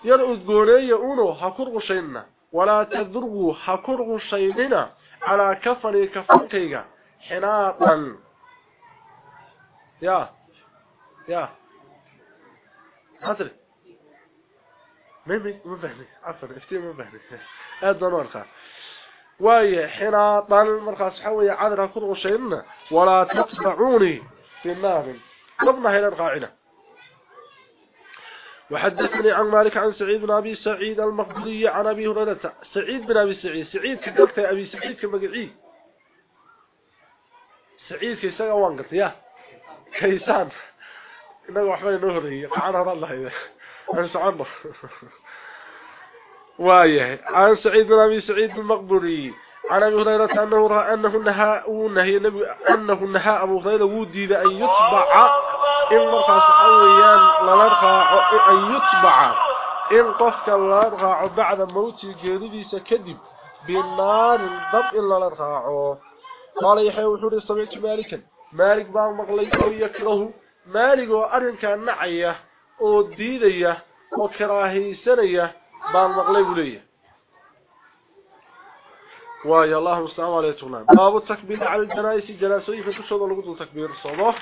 يرؤذقوني أونو حكرغ شيئنا ولا تذرغوا حكرغ شيئنا على كفني كفن كيغا. حناطا. يا يا. حضر مين ما فهمي عفوا افتي ما فهمي هذا نورخا واي حناطا. مرخص حوي؟ عذرا كرغ شيئنا ولا تتبعوني في النار. ضمن هنا القاعدة وحدثني عن مالك عن سعيد بن أبي سعيد المقبولي عن أبي هريرة. سعيد بن أبي سعيد. سعيد كدلت أبي سعيد كمقعي سعيد كيسان وانقط يا. كيسان. إنه وحبين نهري قعنا هر الله إذا. عن سعنا وايه. عن سعيد بن أبي سعيد المقبولي عن أبي هريرة أنه رأى أنه نهى ونهي النبي أنه نهى أبو هريرة وديد أن يتبع إن مرخى صحويان لنرخى أن يتبع. إن قفك لنرخى بعد موت جيريدي سكذب بالنار الضب إلا لنرخى قال يحيى وحوري سمعت مالكا. مالك بان مغلي أو يكره مالك وأرن كان نعيه oo diidaya oo karaahaysanaya baan maqlay buleeyahay واي الله مستعان عليه تغنان باب التكبير على الجنائس. في كشوض لقد تكبير الصباح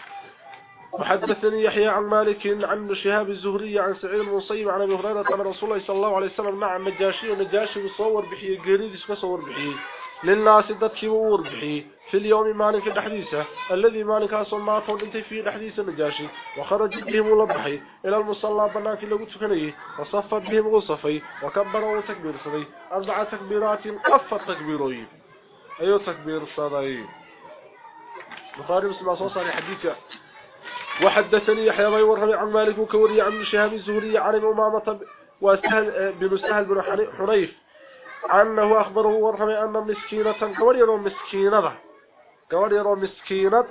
وحدثني يحيى عن مالك عن شهاب الزهري عن سعيد المصيب عن أبي هريرة عن رسول الله صلى الله عليه وسلم مع النجاشي النجاشي بصور بحي. قريدش كصور بحي. للناس ددكي وور بحي في اليوم مالك الحديثة الذي مالك أصل ما طول أنت في الحديثة النجاشي. وخرج بهم لبحي إلى المصلى بناك اللي قلت فكنيه وصفت بهم غصفي وكبروا تكبير صدي. أربع تكبيرات أفر تكبيروين أيو تكبير صدي؟ بخاري مسلم أصوصا لحديثة وحدثني يحيى غيور عن مالك وكوري عن شهاب الزهري عن أمامة وسهل بن بن حنيف. أنه أخبره ورحمه أن مسكينة كوار يرون مسكينة كوار يرون مسكينة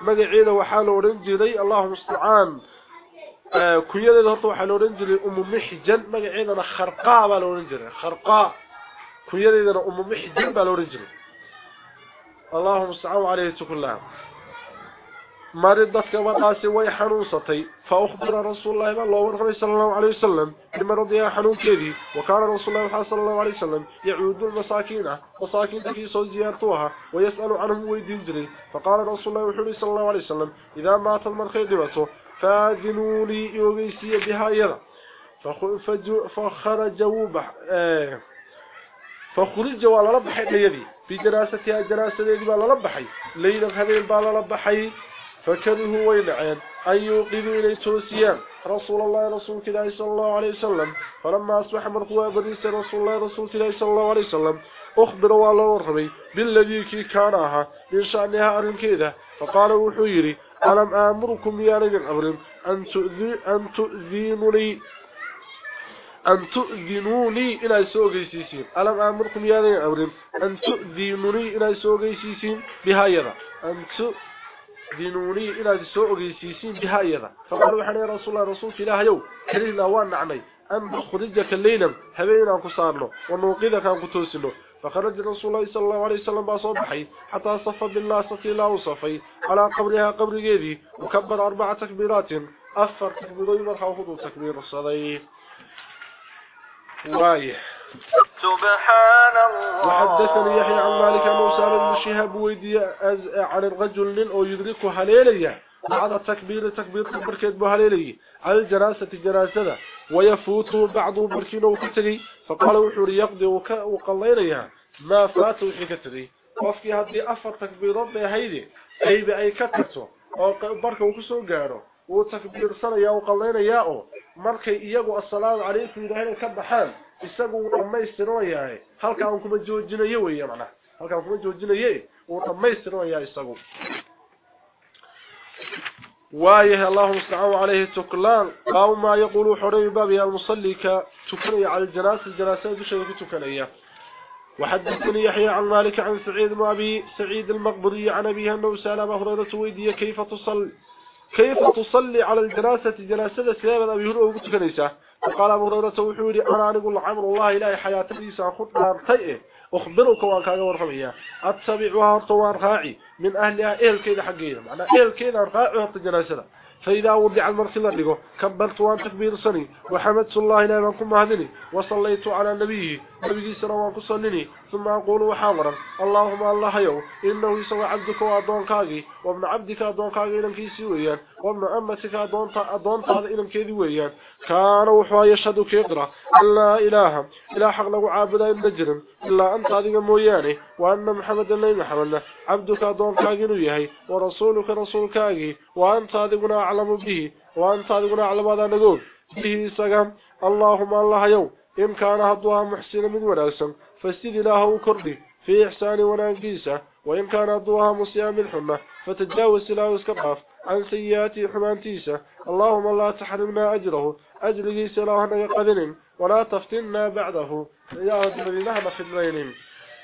مقعيدة وحال ورنجلي اللهم استعان آه، كويلة ذهبتوا حال ورنجلي أم محجن. مقعيدة خرقاء بالورنجلي خرقاء. كويلة ذهبتوا أم محجن بالورنجلي اللهم استعان وعليه تكون لها. Tukullah مرضت كبراسي وي حنوستي فأخبر رسول الله الله ورغم صلى الله عليه وسلم بمرضها حنون كذي وكان رسول الله صلى الله عليه وسلم يعود المساكين مساكين تكي سو زيارتوها ويسأل عنهم ويدين جري فقال رسول الله وحولي صلى الله عليه وسلم إذا مات المرخي دمته فأذنوا لي يوغيسي بها يرى. فخرجوا بح... آه. فخرجوا على لبحي يدي في جناستها جناسة يدي بالله لبحي ليلة هذين بالله لبحي فكره وينعين أن يوقظوا إلي توسيان رسول الله رسول الله صلى الله عليه وسلم. فلما أصبح مرقوا بريس رسول الله رسول الله صلى الله عليه وسلم أخبروا الله ورمي بالذي كي كانها من شأنها أرن كذا فقال وحيري ألم آمركم يا رجل أمر أن, تؤذي أن تؤذينني أن تؤذنوني إلى سوقي سيسين. ألم آمركم يا رجل أمر أن تؤذنوني إلى سوقي سيسين؟ بهايرا أن تؤذنوني دينوني إلى سوء غيسيسين بها أيضا. فقالوا حنا يا رسول الله رسولك إله يو كليل وان نعني أن نخرجك الليلا هبينا كصارنا ونوقذك أن كتوسنا فخرج رسول الله صلى الله عليه وسلم بصبحي حتى صف بالله صفي الله وصفي على قبرها قبر جيدي وكبر أربع تكبيرات. أفر تكبيرين وخذوا تكبير الصديق وايه وحدثني يحيى عن مالك موسى بن شهاب ويدي عن الرجل أو يدركه هليليا بعد التكبير تكبير بركيد بهليلي على الجنازه الجنازه ويفوت بعض بركين وكتري فقال وحوري يقضي وقليليا ما فات وحكتري وفي هذه افر تكبيرات بهيدي أي بأي كترته. oo barka uu ku soo gaaro uu takbiirsanaya oo qaleynaya oo markay iyagu assalaam alaykum ilaahay ka baxaan isagu uu dhameystiranayaa halka aan kuma joojinayo weeye macna halka aan kuma joojinayo uu dhameystiranayaa isagu. وايه اللهم استعان عليه تكلان قاو ما يقول حريم بابي المصلي كتكني على الجناس الجناسة بشيء كتكنية وحدثني يحيى عن مالك عن سعيد بن ابي سعيد المقبري عن ابيه انه سال ابا هريره ويديه كيف تصلي كيف تصلي على الجناسة جناسة سلام ابي هريره وكتكنيسه فقال أبو هريرة وحوري أنا نقول عمر الله إلهي حياتي ساخذ ارتئ أخبرك وكاغا ورخميا اتبعها ارتوان راعي من أهلها أهل كيد حقينا معنى أهل كيد راعي جناسه فإذا وضع المرخ لدغه كبرت وأن تكبير صني وحمدت الله إلى من كم هذني. وصليت على نبيه. نبي سر وان كصلني ثم أقول وحاورا اللهم الله يو إنه يسوى عبدك وأدونكاغي وابن عبدك أدونكاغي إلم كيسي ويان وابن أمتك أدونكاغي إلم كيدي ويان كان وحوا يشهد كيقرأ لا إله إلا حق له عابدا النجرم إلا أنت هذه موياني وأن محمد الله محمد عبدك أدونكاغي نيهي ورسولك رسولكاغي وأنت هذه أعلم به وأنت هذه أعلم هذا نقول. به سقام اللهم الله يو إن كان هدوها محسن من وناسم فاستد له كردي في إحسان ونانكيسة وإن كان هدوها مسيا من حمة فتجاوز له اسكباف عن سيئات حمانتيسة اللهم لا تحرمنا أجره أجره سلاه نقذن ولا تفتنا بعده. يا نهب في الليل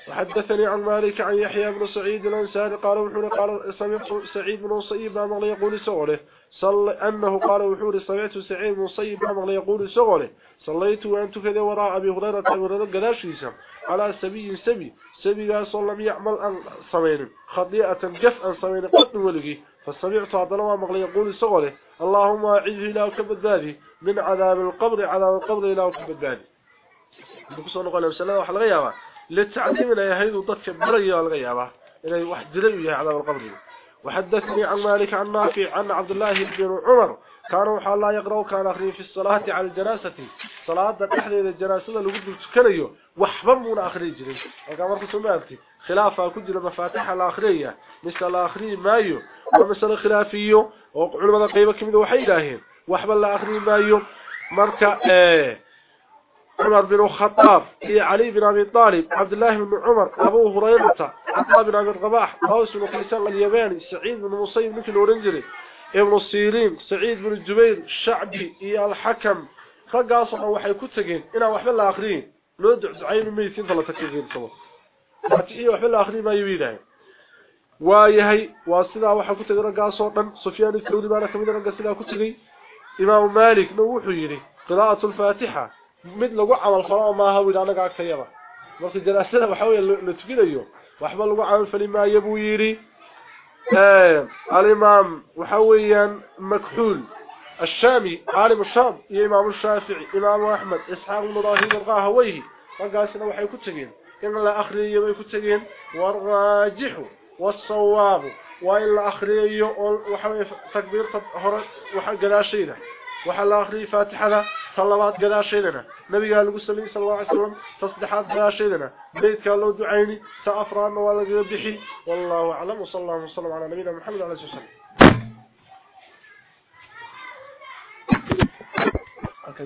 وحدثني عن مالك عن يحيى بن سعيد الأنساني قال وحوري قال سمعت سعيد بن صيب ما يقول سغله صل أنه قال وحوري سمعت سعيد بن صيب ما يقول سغله صليت وأنت كذا وراء أبي هريرة أبي هريرة قداشيسا على سبي سبي سبي صلى لم يعمل أن صمين خطيئة جف أن صمين قد ولقي فسمعت ما مغلي يقول سغله اللهم أعذه إلى كبداني من عذاب القبر عذاب القبر إلى كبداني. بكسر نقول وسلام للتعليم إلى يهيد ضدك بريا والغيابة إلى واحد دلوية عذاب القبر. وحدثني عن مالك عن نافع عن عبد الله بن عمر. كانوا حال لا يقرأوا كان أخرين في الصلاة على الجناسة صلاة تحليل الجناسة لقد تكنيو وحبمون أخرين جرين وكما سمعتي خلافة كجل مفاتيح الآخرية. مثل الآخرين مايو. ومثل خلافيو. وعلماء قيبة كمين وحيداهين وحبا الآخرين مايو. مركا إيه عمر بن الخطاب هي علي بن أبي طالب عبد الله بن عمر أبو هريرة عطاء بن أبي الرباح قوس بن قيسان اليماني سعيد بن مصيب مثل ورنجري ابن السيرين سعيد بن الجبير الشعبي إيا الحكم رقاصنا وحي كتغين إنا وحب الله آخرين لو دعين ميتين ثلاثة كغير سوا فاتحية وحب الله آخرين ما يبينها waayahay waa sidaa waxa ku tagay ragaas oo dhan Sufyaan al-Thawri baa kamid ah ragaas sidaa ku tagay Mid lagu camal falo ma aha wiil anaga agtayaba marka janaasada waxa weeye la tukinayo waxba lagu camal fali maayo buu yiri ee al-Imam waxa weeyaan makhul الشامي عالم الشام يا امام الشافعي امام احمد اسحاق بن إبراهيم القاهوي رغاسنا waxay ku tageen in la akhriyo way ku tageen waraajihu والصواب وإن أخريه وحوي تكبير هرة وحقداشينا وحل أخري فاتحة صلوات قداشينا نبي قال قسمي صلى الله عليه وسلم تصدحات قداشينا بيت قال له دعيني سأفران ولا بحي. والله أعلم وصلى الله وسلم على نبينا محمد عليه الصلاة والسلام Okay,